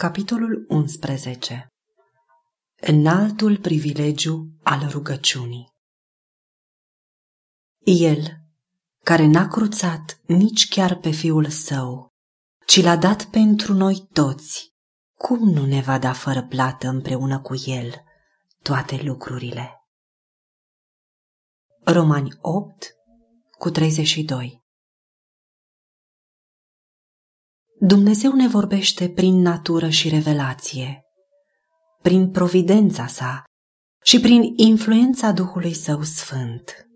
Capitolul 11 Înaltul privilegiu al rugăciunii. El, care n-a cruțat nici chiar pe fiul său, ci l-a dat pentru noi toți, cum nu ne va da fără plată împreună cu el toate lucrurile? Romani 8 cu 32 Dumnezeu ne vorbește prin natură și revelație, prin providența sa și prin influența Duhului Său Sfânt.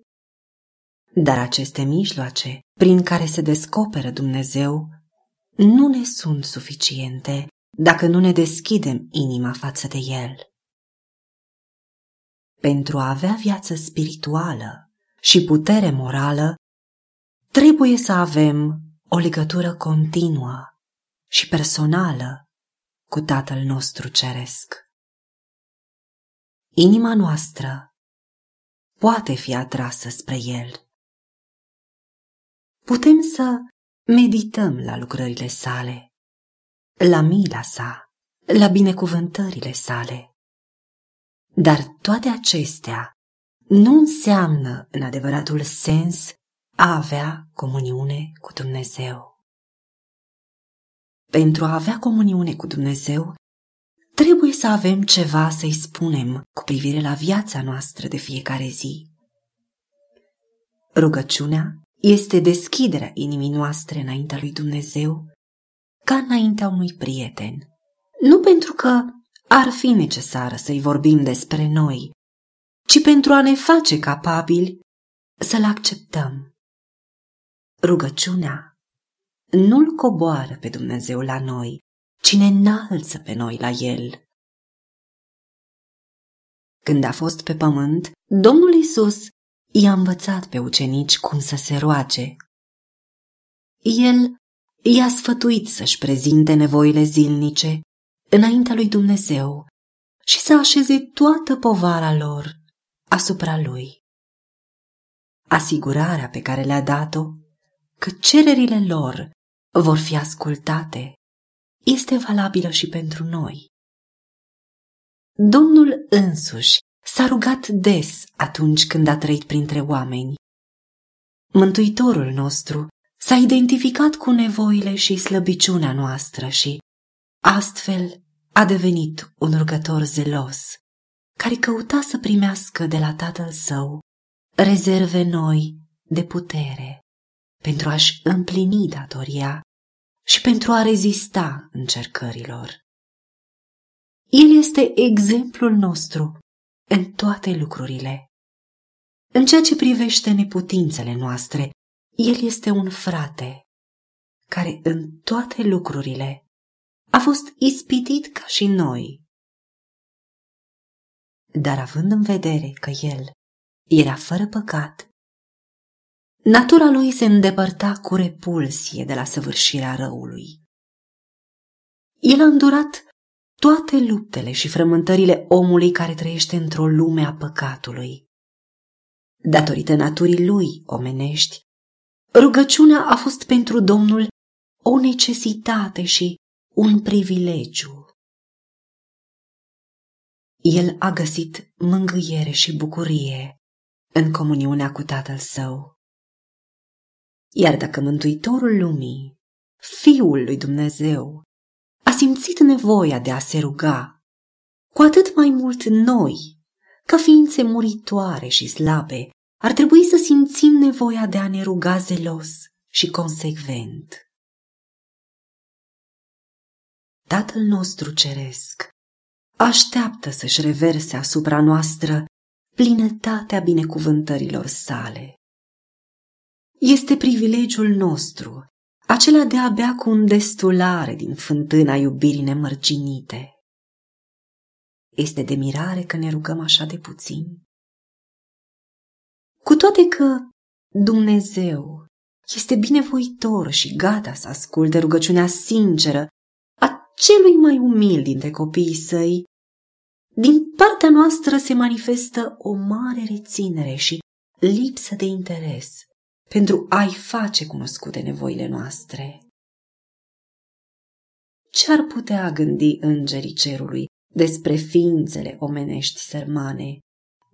Dar aceste mijloace prin care se descoperă Dumnezeu nu ne sunt suficiente dacă nu ne deschidem inima față de El. Pentru a avea viață spirituală și putere morală, trebuie să avem o legătură continuă și personală cu Tatăl nostru Ceresc. Inima noastră poate fi atrasă spre El. Putem să medităm la lucrările sale, la mila sa, la binecuvântările sale. Dar toate acestea nu înseamnă în adevăratul sens a avea comuniune cu Dumnezeu. Pentru a avea comuniune cu Dumnezeu, trebuie să avem ceva să-i spunem cu privire la viața noastră de fiecare zi. Rugăciunea este deschiderea inimii noastre înaintea lui Dumnezeu ca înaintea unui prieten. Nu pentru că ar fi necesar să-i vorbim despre noi, ci pentru a ne face capabili să-l acceptăm. Rugăciunea nu-L coboară pe Dumnezeu la noi, ci ne înalță pe noi la El. Când a fost pe pământ, Domnul Isus i-a învățat pe ucenici cum să se roage. El i-a sfătuit să-și prezinte nevoile zilnice înaintea lui Dumnezeu și să așeze toată povara lor asupra lui. Asigurarea pe care le-a dat-o că cererile lor vor fi ascultate este valabilă și pentru noi. Domnul însuși s-a rugat des atunci când a trăit printre oameni. Mântuitorul nostru s-a identificat cu nevoile și slăbiciunea noastră și, astfel, a devenit un rugător zelos, care căuta să primească de la Tatăl Său rezerve noi de putere pentru a-și împlini datoria și pentru a rezista încercărilor. El este exemplul nostru în toate lucrurile. În ceea ce privește neputințele noastre, el este un frate care în toate lucrurile a fost ispitit ca și noi. Dar având în vedere că el era fără păcat, natura lui se îndepărta cu repulsie de la săvârșirea răului. El a îndurat toate luptele și frământările omului care trăiește într-o lume a păcatului. Datorită naturii lui omenești, rugăciunea a fost pentru Domnul o necesitate și un privilegiu. El a găsit mângâiere și bucurie în comuniunea cu Tatăl Său. Iar dacă Mântuitorul lumii, Fiul lui Dumnezeu, a simțit nevoia de a se ruga, cu atât mai mult noi, ca ființe muritoare și slabe, ar trebui să simțim nevoia de a ne ruga zelos și consecvent. Tatăl nostru ceresc așteaptă să-și reverse asupra noastră plinătatea binecuvântărilor sale. Este privilegiul nostru, acela de a bea cu destulare din fântâna iubirii nemărginite. Este de mirare că ne rugăm așa de puțin. Cu toate că Dumnezeu este binevoitor și gata să asculte rugăciunea sinceră a celui mai umil dintre copiii săi, din partea noastră se manifestă o mare reținere și lipsă de interes pentru a-i face cunoscute nevoile noastre. ce ar putea gândi îngerii cerului despre ființele omenești sărmane,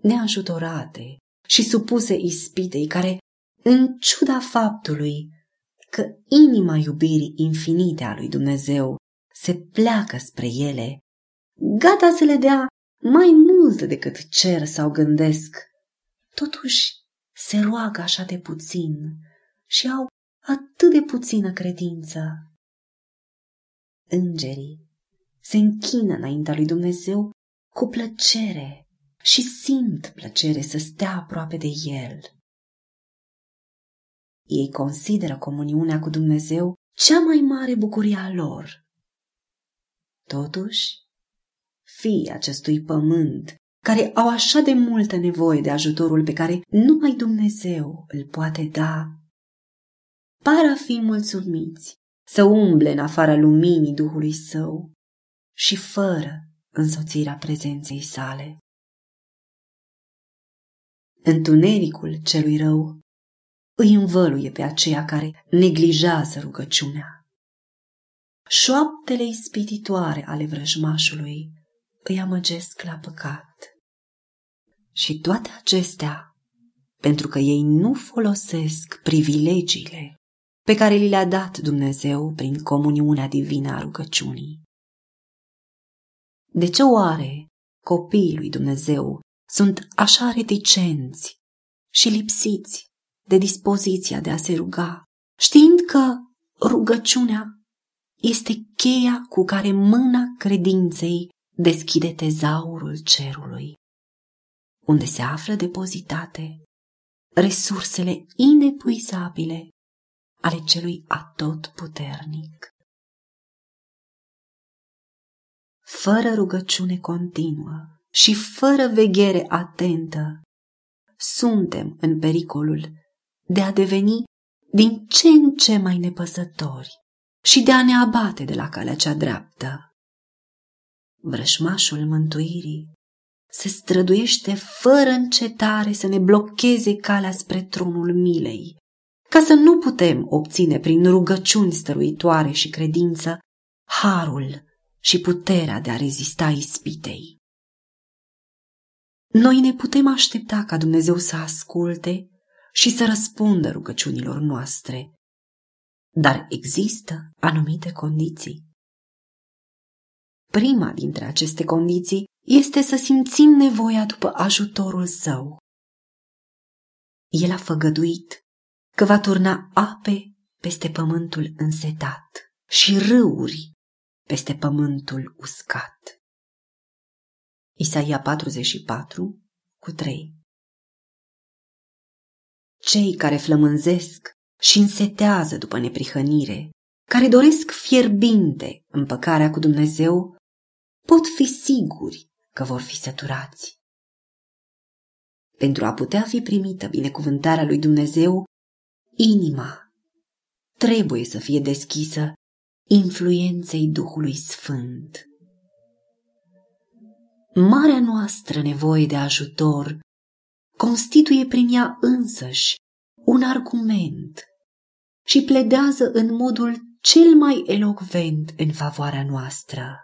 neajutorate și supuse ispitei care, în ciuda faptului că inima iubirii infinite a lui Dumnezeu se pleacă spre ele, gata să le dea mai mult decât cer sau gândesc, totuși se roagă așa de puțin și au atât de puțină credință. Îngerii se închină înaintea lui Dumnezeu cu plăcere și simt plăcere să stea aproape de El. Ei consideră comuniunea cu Dumnezeu cea mai mare bucurie a lor. Totuși, fii acestui pământ, care au așa de multă nevoie de ajutorul pe care numai Dumnezeu îl poate da, par a fi mulțumiți să umble în afara luminii Duhului Său și fără însoțirea prezenței sale. Întunericul celui rău îi învăluie pe aceia care neglijează rugăciunea. Șoaptele ispititoare ale vrăjmașului îi amăgesc la păcat. Și toate acestea pentru că ei nu folosesc privilegiile pe care li le-a dat Dumnezeu prin comuniunea divină a rugăciunii. De ce oare copiii lui Dumnezeu sunt așa reticenți și lipsiți de dispoziția de a se ruga, știind că rugăciunea este cheia cu care mâna credinței deschide tezaurul cerului, unde se află depozitate resursele inepuizabile ale celui atotputernic. Fără rugăciune continuă și fără veghere atentă, suntem în pericolul de a deveni din ce în ce mai nepăsători și de a ne abate de la calea cea dreaptă. Vrășmașul mântuirii se străduiește fără încetare să ne blocheze calea spre tronul milei, ca să nu putem obține prin rugăciuni stăruitoare și credință harul și puterea de a rezista ispitei. Noi ne putem aștepta ca Dumnezeu să asculte și să răspundă rugăciunilor noastre, dar există anumite condiții. Prima dintre aceste condiții este să simțim nevoia după ajutorul său. El a făgăduit că va turna ape peste pământul însetat și râuri peste pământul uscat. Isaia 44 cu 3 Cei care flămânzesc și însetează după neprihănire, care doresc fierbinte împăcarea cu Dumnezeu, pot fi siguri că vor fi săturați. Pentru a putea fi primită binecuvântarea lui Dumnezeu, inima trebuie să fie deschisă influenței Duhului Sfânt. Marea noastră nevoie de ajutor constituie prin ea însăși un argument și pledează în modul cel mai elocvent în favoarea noastră.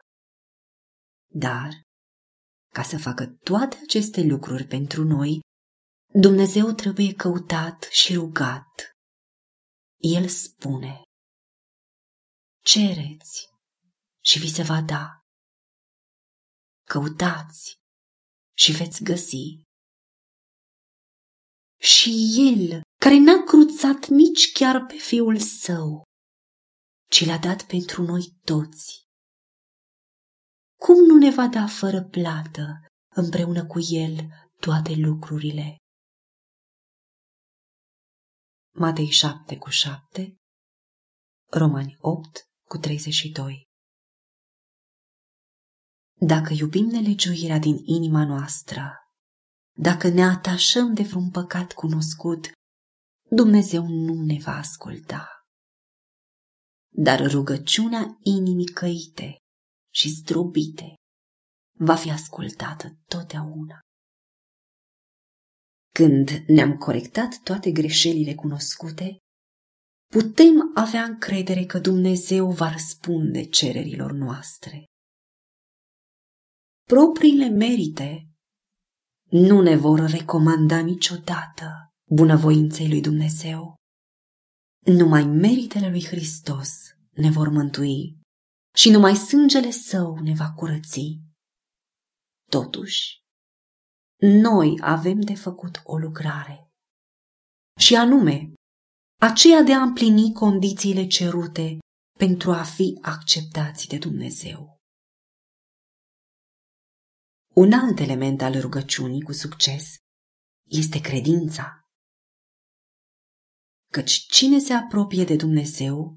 Dar, ca să facă toate aceste lucruri pentru noi, Dumnezeu trebuie căutat și rugat. El spune, cereți și vi se va da. Căutați și veți găsi. Și El, care n-a cruțat nici chiar pe Fiul Său, ci l-a dat pentru noi toți. Cum nu ne va da fără plată împreună cu El toate lucrurile? Matei 7 cu 7, Romani 8 cu 32 Dacă iubim nelegiuirea din inima noastră, dacă ne atașăm de vreun păcat cunoscut, Dumnezeu nu ne va asculta. Dar rugăciunea inimii căite și zdrobite va fi ascultată totdeauna. Când ne-am corectat toate greșelile cunoscute, putem avea încredere că Dumnezeu va răspunde cererilor noastre. Propriile merite nu ne vor recomanda niciodată bunăvoinței lui Dumnezeu. Numai meritele lui Hristos ne vor mântui și numai sângele său ne va curăți. Totuși, noi avem de făcut o lucrare, și anume aceea de a împlini condițiile cerute pentru a fi acceptați de Dumnezeu. Un alt element al rugăciunii cu succes este credința. Căci cine se apropie de Dumnezeu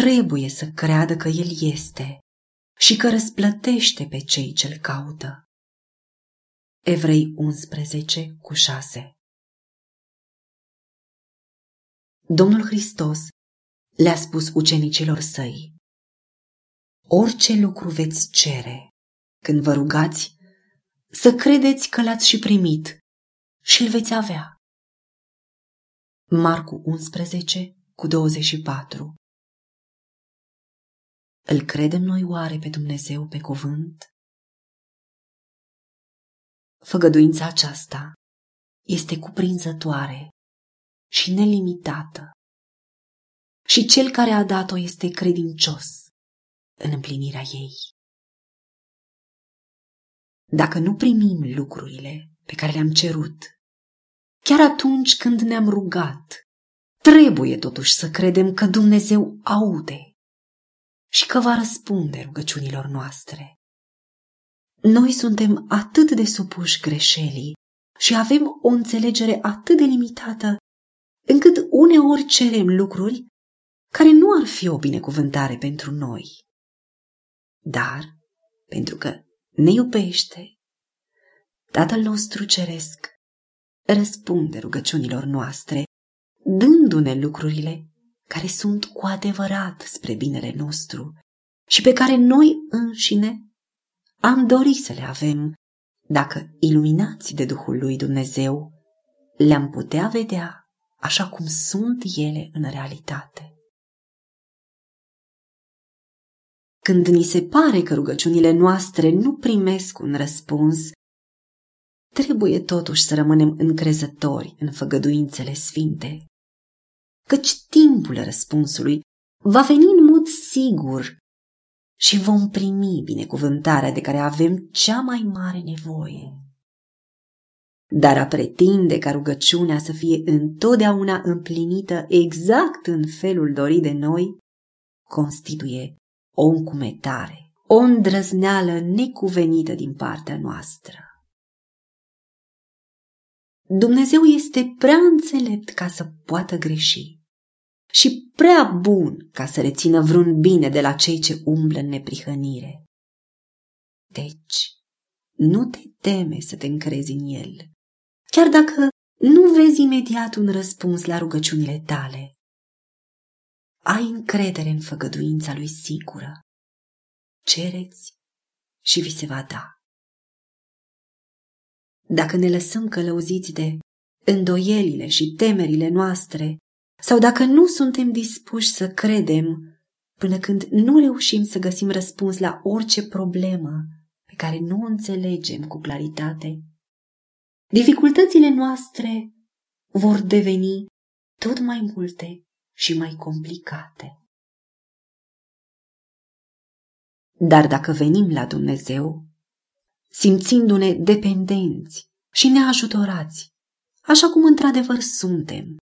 trebuie să creadă că El este și că răsplătește pe cei ce-L caută. Evrei 11 cu 6 Domnul Hristos le-a spus ucenicilor săi, Orice lucru veți cere când vă rugați, să credeți că l-ați și primit și îl veți avea. Marcu 11 cu 24 Îl credem noi oare pe Dumnezeu pe cuvânt? Făgăduința aceasta este cuprinzătoare și nelimitată. Și cel care a dat-o este credincios în împlinirea ei. Dacă nu primim lucrurile pe care le-am cerut, chiar atunci când ne-am rugat, trebuie totuși să credem că Dumnezeu aude și că va răspunde rugăciunilor noastre. Noi suntem atât de supuși greșelii și avem o înțelegere atât de limitată încât uneori cerem lucruri care nu ar fi o binecuvântare pentru noi. Dar, pentru că ne iubește, Tatăl nostru ceresc răspunde rugăciunilor noastre, dându-ne lucrurile care sunt cu adevărat spre binele nostru și pe care noi înșine am dorit să le avem dacă, iluminați de Duhul lui Dumnezeu, le-am putea vedea așa cum sunt ele în realitate. Când ni se pare că rugăciunile noastre nu primesc un răspuns, trebuie totuși să rămânem încrezători în făgăduințele sfinte, căci timpul răspunsului va veni în mod sigur și vom primi binecuvântarea de care avem cea mai mare nevoie. Dar a pretinde ca rugăciunea să fie întotdeauna împlinită exact în felul dorit de noi, constituie o încumetare, o îndrăzneală necuvenită din partea noastră. Dumnezeu este prea înțelept ca să poată greși și prea bun ca să rețină vreun bine de la cei ce umblă în neprihănire. Deci, nu te teme să te încrezi în El, chiar dacă nu vezi imediat un răspuns la rugăciunile tale. Ai încredere în făgăduința lui sigură. Cereți și vi se va da. Dacă ne lăsăm călăuziți de îndoielile și temerile noastre, sau dacă nu suntem dispuși să credem până când nu reușim să găsim răspuns la orice problemă pe care nu o înțelegem cu claritate, dificultățile noastre vor deveni tot mai multe și mai complicate. Dar dacă venim la Dumnezeu, simțindu-ne dependenți și neajutorați, așa cum într-adevăr suntem,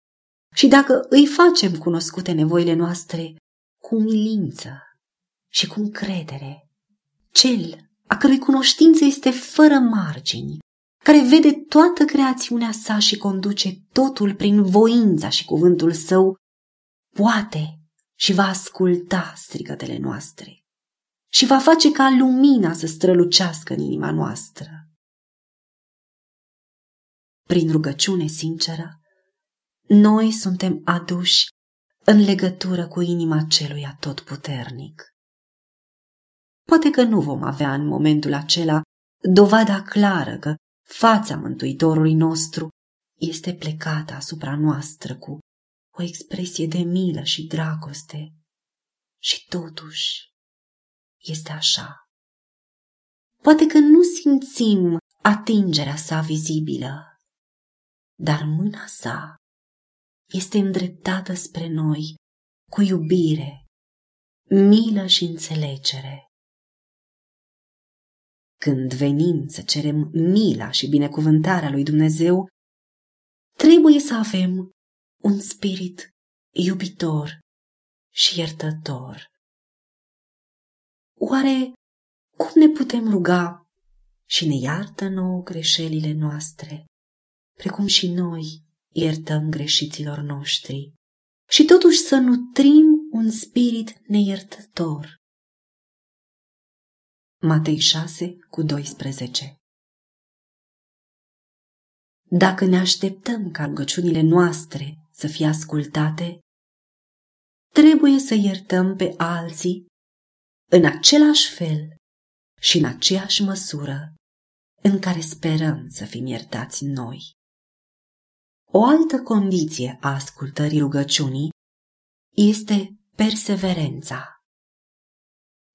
și dacă îi facem cunoscute nevoile noastre cu umilință și cu încredere, cel a cărui cunoștință este fără margini, care vede toată creațiunea sa și conduce totul prin voința și cuvântul său, poate și va asculta strigătele noastre și va face ca lumina să strălucească în inima noastră. Prin rugăciune sinceră, noi suntem aduși în legătură cu inima celui atotputernic. Poate că nu vom avea în momentul acela dovada clară că fața Mântuitorului nostru este plecată asupra noastră cu o expresie de milă și dragoste. Și totuși este așa. Poate că nu simțim atingerea sa vizibilă, dar mâna sa este îndreptată spre noi cu iubire, milă și înțelegere. Când venim să cerem mila și binecuvântarea lui Dumnezeu, trebuie să avem un spirit iubitor și iertător. Oare cum ne putem ruga și ne iartă nouă greșelile noastre, precum și noi iertăm greșiților noștri, și totuși să nutrim un spirit neiertător? Matei 6 cu 12 Dacă ne așteptăm ca rugăciunile noastre să fie ascultate, trebuie să iertăm pe alții în același fel și în aceeași măsură în care sperăm să fim iertați noi. O altă condiție a ascultării rugăciunii este perseverența.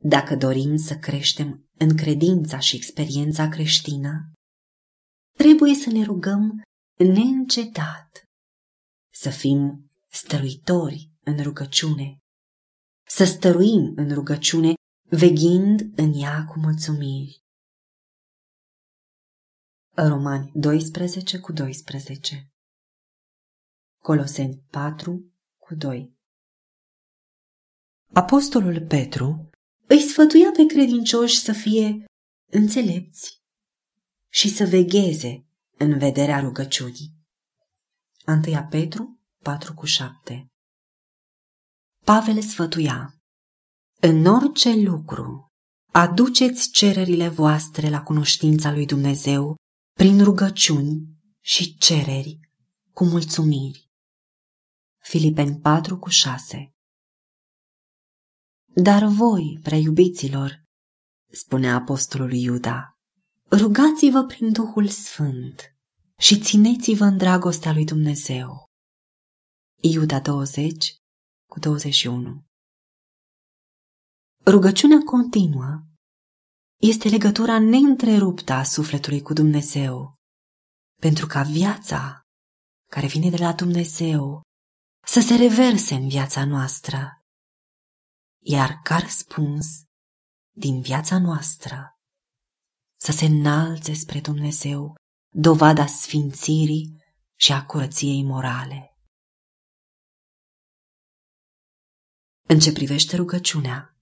Dacă dorim să creștem în credința și experiența creștină, trebuie să ne rugăm neîncetat, să fim stăruitori în rugăciune, să stăruim în rugăciune, veghind în ea cu mulțumiri. Romani 12 cu 12 Coloseni 4 cu 2 Apostolul Petru îi sfătuia pe credincioși să fie înțelepți și să vegheze în vederea rugăciunii. 1 Petru 4 cu 7 Pavel sfătuia În orice lucru aduceți cererile voastre la cunoștința lui Dumnezeu prin rugăciuni și cereri cu mulțumiri. Filipeni 4 cu 6 Dar voi, preiubiților, spune apostolul Iuda, rugați-vă prin Duhul Sfânt și țineți-vă în dragostea lui Dumnezeu. Iuda 20 cu 21 Rugăciunea continuă. Este legătura neîntreruptă a sufletului cu Dumnezeu, pentru ca viața care vine de la Dumnezeu să se reverse în viața noastră, iar ca răspuns din viața noastră să se înalțe spre Dumnezeu dovada sfințirii și a curăției morale. În ce privește rugăciunea,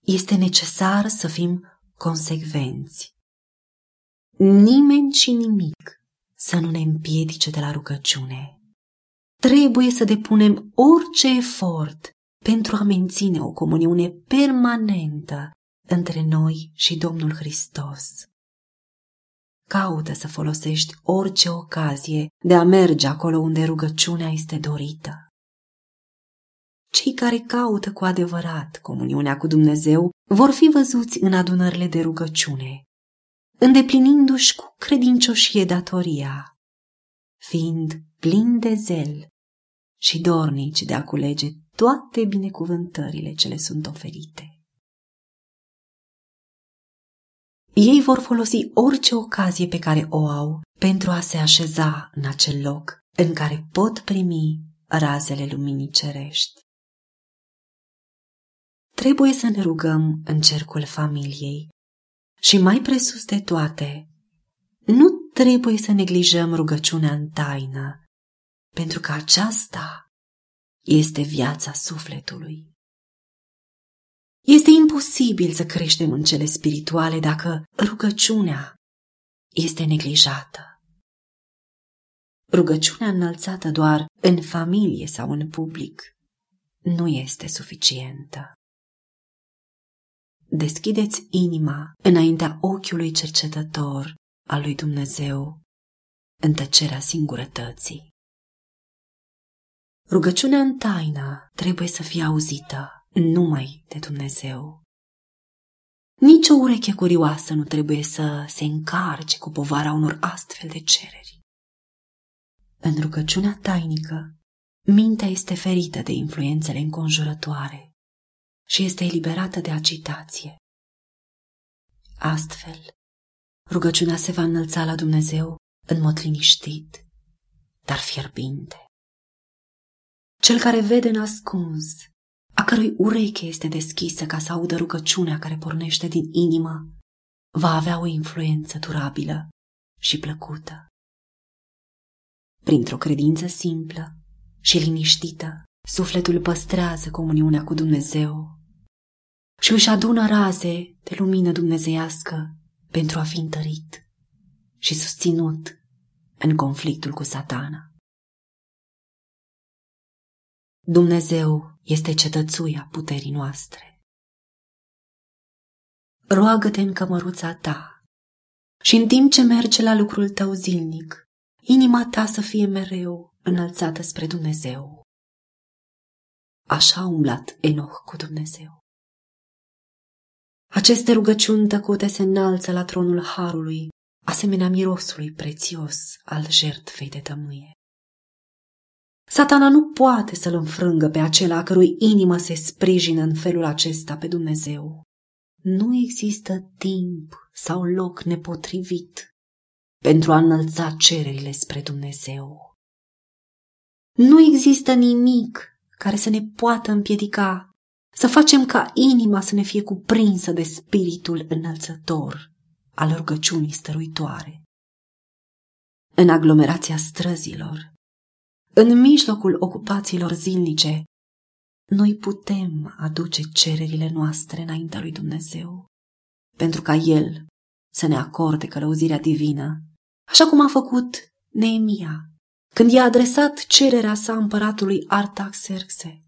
este necesar să fim consecvenți. Nimeni și nimic să nu ne împiedice de la rugăciune. Trebuie să depunem orice efort pentru a menține o comuniune permanentă între noi și Domnul Hristos. Caută să folosești orice ocazie de a merge acolo unde rugăciunea este dorită. Cei care caută cu adevărat comuniunea cu Dumnezeu vor fi văzuți în adunările de rugăciune, îndeplinindu-și cu credincioșie datoria, fiind plini de zel și dornici de a culege toate binecuvântările ce le sunt oferite. Ei vor folosi orice ocazie pe care o au pentru a se așeza în acel loc în care pot primi razele luminii cerești. Trebuie să ne rugăm în cercul familiei și mai presus de toate, nu trebuie să neglijăm rugăciunea în taină, pentru că aceasta este viața sufletului. Este imposibil să creștem în cele spirituale dacă rugăciunea este neglijată. Rugăciunea înălțată doar în familie sau în public nu este suficientă. Deschideți inima înaintea ochiului cercetător al lui Dumnezeu în tăcerea singurătății. Rugăciunea în taină trebuie să fie auzită numai de Dumnezeu. Nici o ureche curioasă nu trebuie să se încarce cu povara unor astfel de cereri. În rugăciunea tainică mintea este ferită de influențele înconjurătoare și este eliberată de agitație. Astfel, rugăciunea se va înălța la Dumnezeu în mod liniștit, dar fierbinte. Cel care vede ascuns, a cărui ureche este deschisă ca să audă rugăciunea care pornește din inimă, va avea o influență durabilă și plăcută. Printr-o credință simplă și liniștită, sufletul păstrează comuniunea cu Dumnezeu și își adună raze de lumină dumnezeiască pentru a fi întărit și susținut în conflictul cu satana. Dumnezeu este cetățuia puterii noastre. Roagă-te în cămăruța ta și în timp ce merge la lucrul tău zilnic, inima ta să fie mereu înălțată spre Dumnezeu. Așa a umblat Enoch cu Dumnezeu. Aceste rugăciuni tăcute se înalță la tronul Harului, asemenea mirosului prețios al jertfei de tămâie. Satana nu poate să-l înfrângă pe acela a cărui inimă se sprijină în felul acesta pe Dumnezeu. Nu există timp sau loc nepotrivit pentru a înălța cererile spre Dumnezeu. Nu există nimic care să ne poată împiedica să facem ca inima să ne fie cuprinsă de spiritul înălțător al rugăciunii stăruitoare. În aglomerația străzilor, în mijlocul ocupațiilor zilnice, noi putem aduce cererile noastre înaintea lui Dumnezeu, pentru ca El să ne acorde călăuzirea divină, așa cum a făcut Neemia, când i-a adresat cererea sa împăratului Artaxerxe.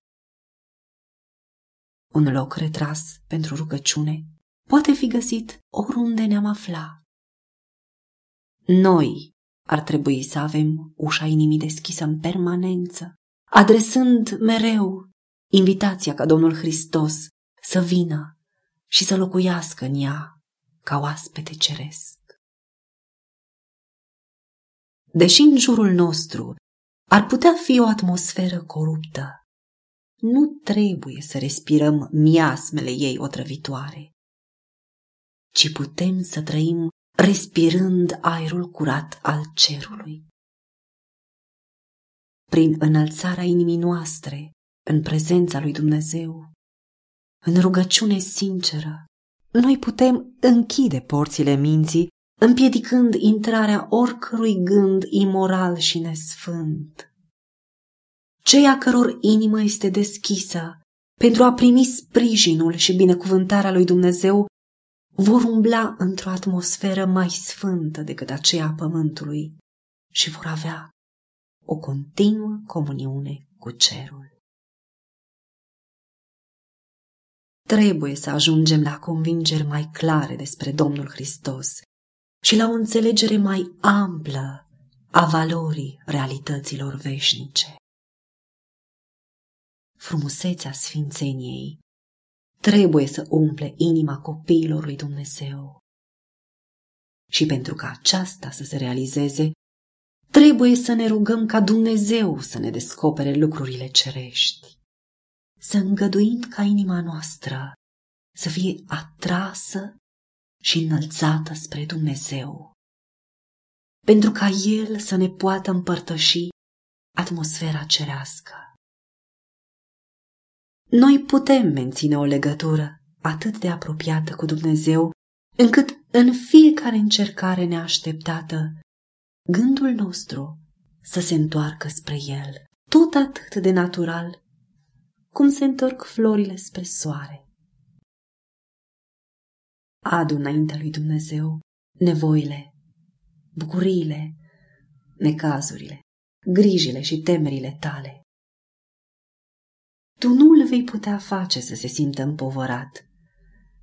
Un loc retras pentru rugăciune poate fi găsit oriunde ne-am afla. Noi ar trebui să avem ușa inimii deschisă în permanență, adresând mereu invitația ca Domnul Hristos să vină și să locuiască în ea ca oaspete ceresc. Deși în jurul nostru ar putea fi o atmosferă coruptă, nu trebuie să respirăm miasmele ei otrăvitoare, ci putem să trăim respirând aerul curat al cerului. Prin înălțarea inimii noastre în prezența lui Dumnezeu, în rugăciune sinceră, noi putem închide porțile minții, împiedicând intrarea oricărui gând imoral și nesfânt. Cei a căror inimă este deschisă pentru a primi sprijinul și binecuvântarea lui Dumnezeu vor umbla într-o atmosferă mai sfântă decât aceea a pământului și vor avea o continuă comuniune cu cerul. Trebuie să ajungem la convingeri mai clare despre Domnul Hristos și la o înțelegere mai amplă a valorii realităților veșnice. Frumusețea sfințeniei trebuie să umple inima copiilor lui Dumnezeu. Și pentru ca aceasta să se realizeze, trebuie să ne rugăm ca Dumnezeu să ne descopere lucrurile cerești. Să îngăduim ca inima noastră să fie atrasă și înălțată spre Dumnezeu, pentru ca El să ne poată împărtăși atmosfera cerească. Noi putem menține o legătură atât de apropiată cu Dumnezeu, încât în fiecare încercare neașteptată, gândul nostru să se întoarcă spre El, tot atât de natural cum se întorc florile spre soare. Adu înaintea lui Dumnezeu nevoile, bucuriile, necazurile, grijile și temerile tale tu nu îl vei putea face să se simtă împovărat,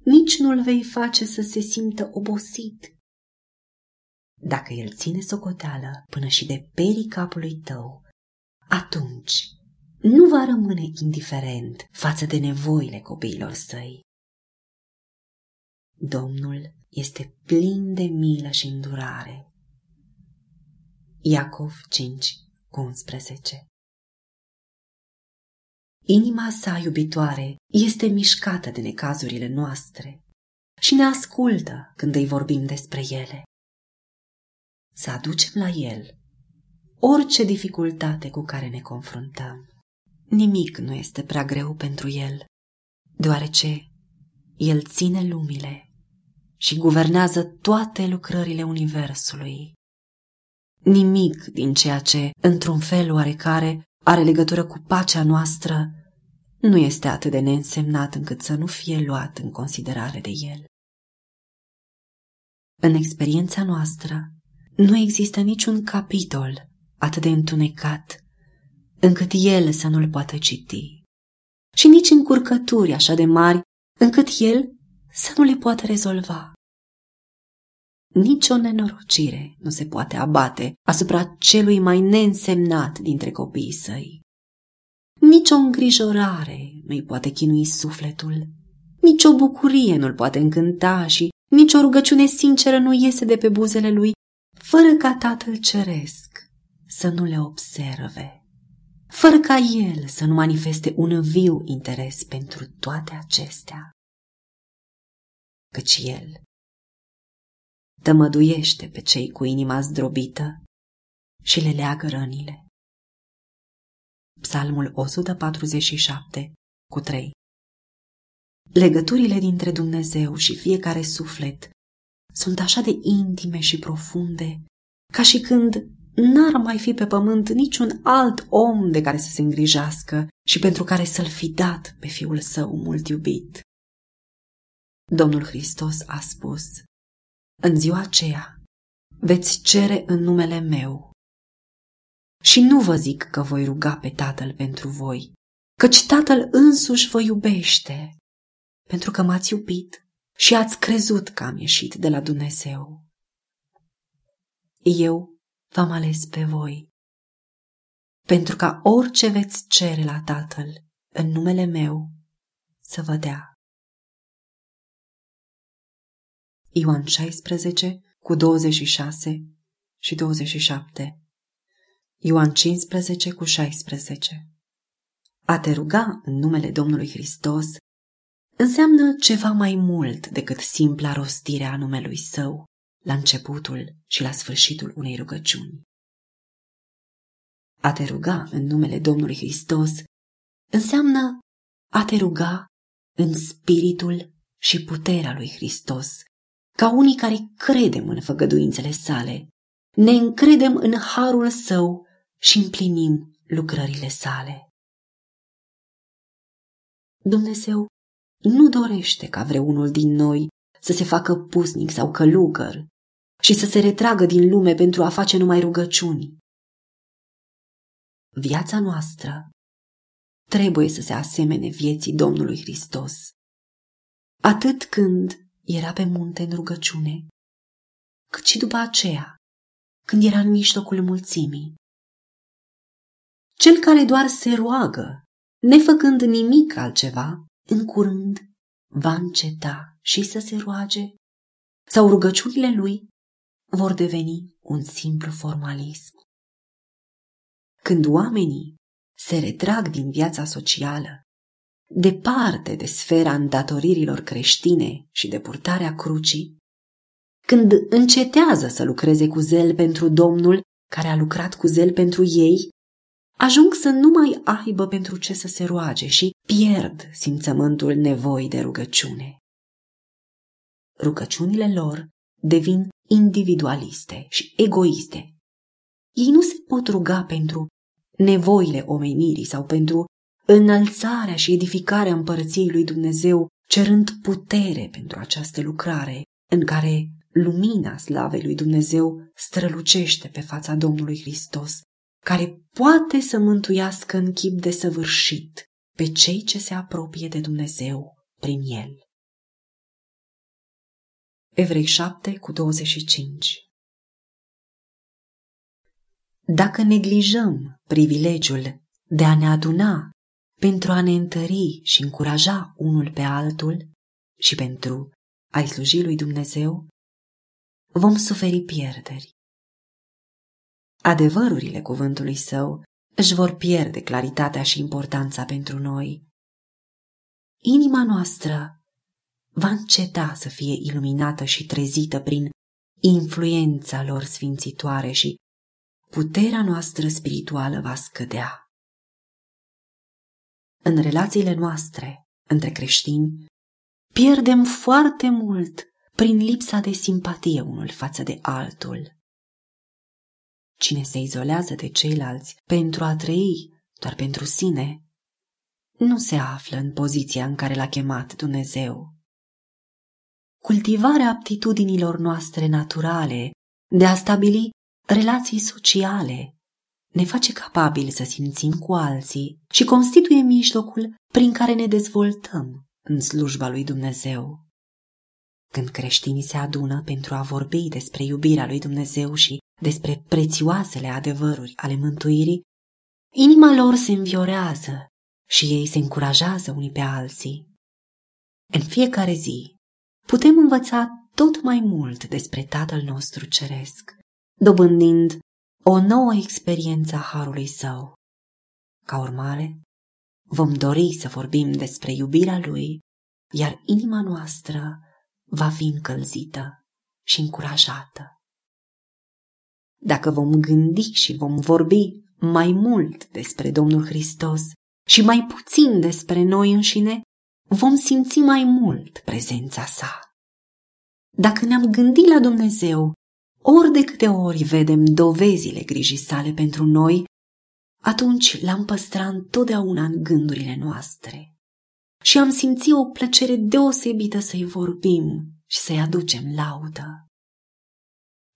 nici nu îl vei face să se simtă obosit. Dacă el ține socoteală până și de perii capului tău, atunci nu va rămâne indiferent față de nevoile copiilor săi. Domnul este plin de milă și îndurare. Iacov 5, 11 inima sa iubitoare este mișcată de necazurile noastre și ne ascultă când îi vorbim despre ele. Să aducem la el orice dificultate cu care ne confruntăm. Nimic nu este prea greu pentru el, deoarece el ține lumile și guvernează toate lucrările Universului. Nimic din ceea ce, într-un fel oarecare, are legătură cu pacea noastră, nu este atât de neînsemnat încât să nu fie luat în considerare de el. În experiența noastră, nu există niciun capitol atât de întunecat încât el să nu-l poată citi și nici încurcături așa de mari încât el să nu le poată rezolva. Nici o nenorocire nu se poate abate asupra celui mai neînsemnat dintre copiii săi. Nici o îngrijorare nu-i poate chinui sufletul, nici o bucurie nu-l poate încânta și nici o rugăciune sinceră nu iese de pe buzele lui, fără ca Tatăl Ceresc să nu le observe, fără ca el să nu manifeste un viu interes pentru toate acestea. Căci el tămăduiește pe cei cu inima zdrobită și le leagă rănile. Psalmul 147 cu 3 Legăturile dintre Dumnezeu și fiecare suflet sunt așa de intime și profunde, ca și când n-ar mai fi pe pământ niciun alt om de care să se îngrijească și pentru care să-l fi dat pe fiul său mult iubit. Domnul Hristos a spus, în ziua aceea veți cere în numele meu. Și nu vă zic că voi ruga pe Tatăl pentru voi, căci Tatăl însuși vă iubește, pentru că m-ați iubit și ați crezut că am ieșit de la Dumnezeu. Eu v-am ales pe voi, pentru ca orice veți cere la Tatăl în numele meu să vă dea. Ioan 16 cu 26 și 27 Ioan 15 cu 16 A te ruga în numele Domnului Hristos înseamnă ceva mai mult decât simpla rostire a numelui său la începutul și la sfârșitul unei rugăciuni. A te ruga în numele Domnului Hristos înseamnă a te ruga în spiritul și puterea lui Hristos, ca unii care credem în făgăduințele sale, ne încredem în harul său și împlinim lucrările sale. Dumnezeu nu dorește ca vreunul din noi să se facă pusnic sau călugăr și să se retragă din lume pentru a face numai rugăciuni. Viața noastră trebuie să se asemene vieții Domnului Hristos. Atât când era pe munte în rugăciune, cât și după aceea, când era în mijlocul mulțimii. Cel care doar se roagă, nefăcând nimic altceva, în curând va înceta și să se roage, sau rugăciunile lui vor deveni un simplu formalism. Când oamenii se retrag din viața socială, departe de sfera îndatoririlor creștine și de purtarea crucii, când încetează să lucreze cu zel pentru Domnul care a lucrat cu zel pentru ei, ajung să nu mai aibă pentru ce să se roage și pierd simțământul nevoii de rugăciune. Rugăciunile lor devin individualiste și egoiste. Ei nu se pot ruga pentru nevoile omenirii sau pentru înălțarea și edificarea împărăției lui Dumnezeu, cerând putere pentru această lucrare în care lumina slavei lui Dumnezeu strălucește pe fața Domnului Hristos, care poate să mântuiască în chip de săvârșit pe cei ce se apropie de Dumnezeu prin el. Evrei 7 cu 25 Dacă neglijăm privilegiul de a ne aduna pentru a ne întări și încuraja unul pe altul și pentru a-i sluji lui Dumnezeu, vom suferi pierderi. Adevărurile cuvântului său își vor pierde claritatea și importanța pentru noi. Inima noastră va înceta să fie iluminată și trezită prin influența lor sfințitoare și puterea noastră spirituală va scădea. În relațiile noastre între creștini, pierdem foarte mult prin lipsa de simpatie unul față de altul. Cine se izolează de ceilalți pentru a trăi doar pentru sine, nu se află în poziția în care l-a chemat Dumnezeu. Cultivarea aptitudinilor noastre naturale de a stabili relații sociale ne face capabili să simțim cu alții și constituie mijlocul prin care ne dezvoltăm în slujba lui Dumnezeu. Când creștinii se adună pentru a vorbi despre iubirea lui Dumnezeu și despre prețioasele adevăruri ale mântuirii, inima lor se înviorează și ei se încurajează unii pe alții. În fiecare zi putem învăța tot mai mult despre Tatăl nostru Ceresc, dobândind o nouă experiență a Harului Său. Ca urmare, vom dori să vorbim despre iubirea Lui, iar inima noastră va fi încălzită și încurajată. Dacă vom gândi și vom vorbi mai mult despre Domnul Hristos și mai puțin despre noi înșine, vom simți mai mult prezența sa. Dacă ne-am gândit la Dumnezeu, ori de câte ori vedem dovezile grijii sale pentru noi, atunci l-am păstrat întotdeauna în gândurile noastre. Și am simțit o plăcere deosebită să-i vorbim și să-i aducem laudă.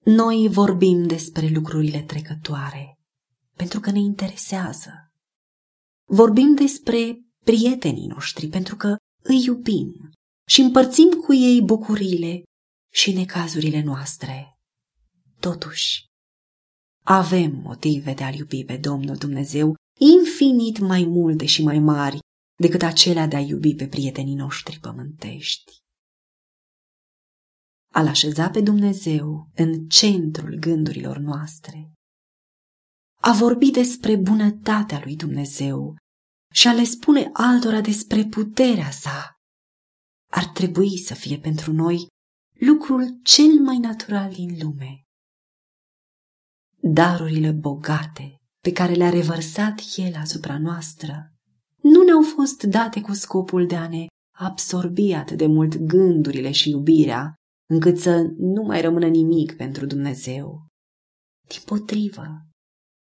Noi vorbim despre lucrurile trecătoare, pentru că ne interesează. Vorbim despre prietenii noștri, pentru că îi iubim și împărțim cu ei bucurile și necazurile noastre. Totuși, avem motive de a-L iubi pe Domnul Dumnezeu infinit mai multe și mai mari decât acelea de a iubi pe prietenii noștri pământești. A-L așeza pe Dumnezeu în centrul gândurilor noastre, a vorbi despre bunătatea lui Dumnezeu și a le spune altora despre puterea sa, ar trebui să fie pentru noi lucrul cel mai natural din lume. Darurile bogate pe care le-a revărsat El asupra noastră nu ne-au fost date cu scopul de a ne absorbi atât de mult gândurile și iubirea, încât să nu mai rămână nimic pentru Dumnezeu. Din potrivă,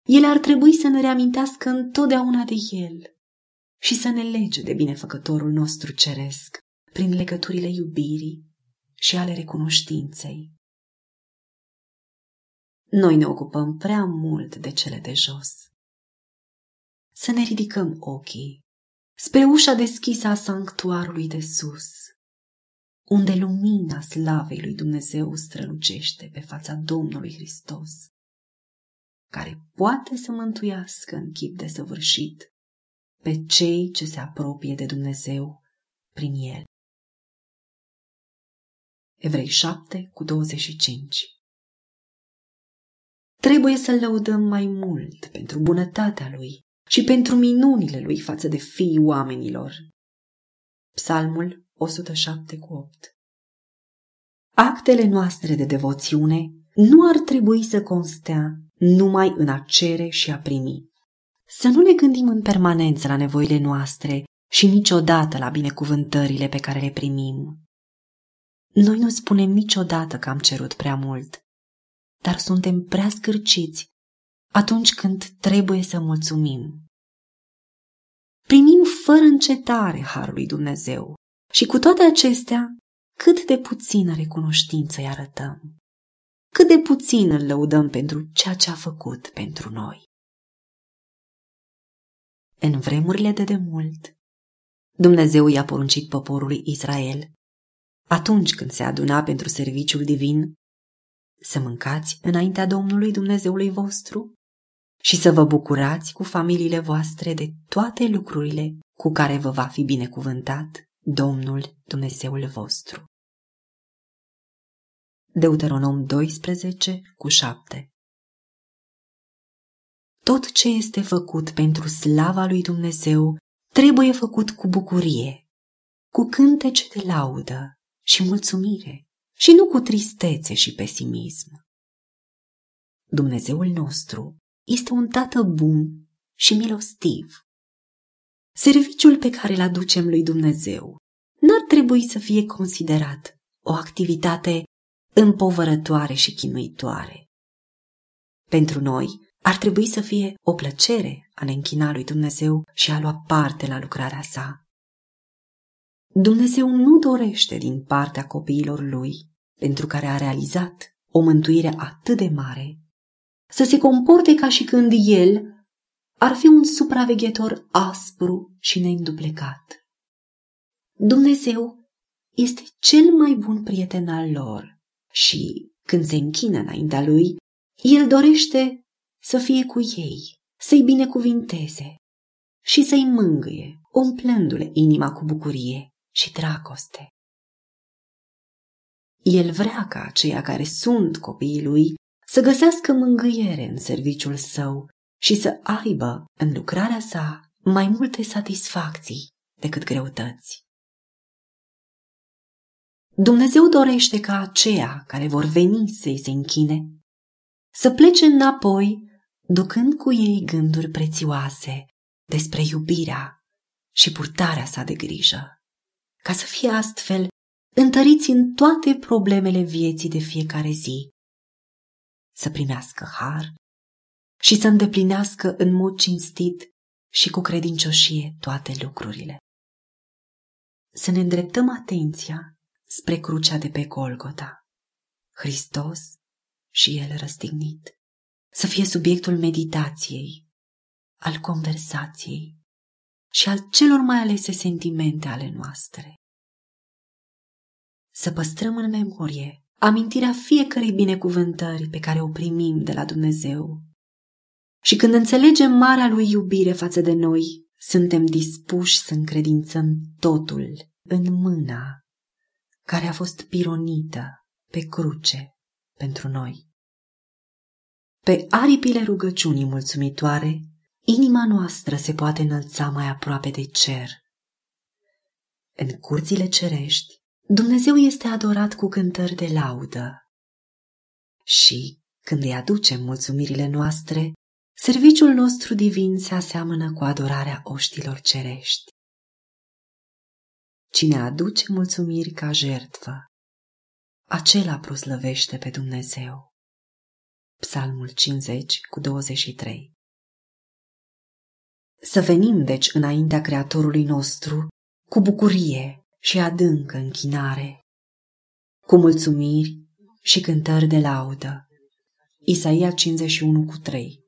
ele ar trebui să ne reamintească întotdeauna de El și să ne lege de binefăcătorul nostru ceresc prin legăturile iubirii și ale recunoștinței. Noi ne ocupăm prea mult de cele de jos. Să ne ridicăm ochii spre ușa deschisă a sanctuarului de sus, unde lumina slavei lui Dumnezeu strălucește pe fața Domnului Hristos, care poate să mântuiască în chip de săvârșit pe cei ce se apropie de Dumnezeu prin el. Evrei 7 cu 25 Trebuie să-L lăudăm mai mult pentru bunătatea Lui și pentru minunile Lui față de fiii oamenilor. Psalmul 107 cu 8 Actele noastre de devoțiune nu ar trebui să constea numai în a cere și a primi. Să nu ne gândim în permanență la nevoile noastre și niciodată la binecuvântările pe care le primim. Noi nu spunem niciodată că am cerut prea mult, dar suntem prea scârciți atunci când trebuie să mulțumim. Primim fără încetare harul lui Dumnezeu și cu toate acestea, cât de puțină recunoștință îi arătăm, cât de puțin îl lăudăm pentru ceea ce a făcut pentru noi. În vremurile de demult, Dumnezeu i-a poruncit poporului Israel, atunci când se aduna pentru serviciul divin, să mâncați înaintea Domnului Dumnezeului vostru? Și să vă bucurați cu familiile voastre de toate lucrurile cu care vă va fi binecuvântat Domnul Dumnezeul vostru. Deuteronom 12 cu 7 tot ce este făcut pentru slava lui Dumnezeu trebuie făcut cu bucurie, cu cântece de laudă și mulțumire și nu cu tristețe și pesimism. Dumnezeul nostru este un tată bun și milostiv. Serviciul pe care îl aducem lui Dumnezeu n-ar trebui să fie considerat o activitate împovărătoare și chinuitoare. Pentru noi ar trebui să fie o plăcere a ne închina lui Dumnezeu și a lua parte la lucrarea sa. Dumnezeu nu dorește din partea copiilor lui, pentru care a realizat o mântuire atât de mare, să se comporte ca și când el ar fi un supraveghetor aspru și neînduplecat. Dumnezeu este cel mai bun prieten al lor și, când se închină înaintea lui, el dorește să fie cu ei, să-i binecuvinteze și să-i mângâie, umplându-le inima cu bucurie și dragoste. El vrea ca aceia care sunt copiii lui să găsească mângâiere în serviciul său și să aibă în lucrarea sa mai multe satisfacții decât greutăți. Dumnezeu dorește ca aceia care vor veni să-i se închine să plece înapoi ducând cu ei gânduri prețioase despre iubirea și purtarea sa de grijă, ca să fie astfel întăriți în toate problemele vieții de fiecare zi, să primească har și să îndeplinească în mod cinstit și cu credincioșie toate lucrurile. Să ne îndreptăm atenția spre crucea de pe Golgota, Hristos și El răstignit. Să fie subiectul meditației, al conversației și al celor mai alese sentimente ale noastre. Să păstrăm în memorie amintirea fiecărei binecuvântări pe care o primim de la Dumnezeu. Și când înțelegem marea lui iubire față de noi, suntem dispuși să încredințăm totul în mâna care a fost pironită pe cruce pentru noi. Pe aripile rugăciunii mulțumitoare, inima noastră se poate înălța mai aproape de cer. În curțile cerești, Dumnezeu este adorat cu cântări de laudă. Și, când îi aducem mulțumirile noastre, serviciul nostru divin se aseamănă cu adorarea oștilor cerești. Cine aduce mulțumiri ca jertfă, acela proslăvește pe Dumnezeu. Psalmul 50 cu 23 Să venim, deci, înaintea Creatorului nostru, cu bucurie și adâncă închinare, cu mulțumiri și cântări de laudă. Isaia 51 cu 3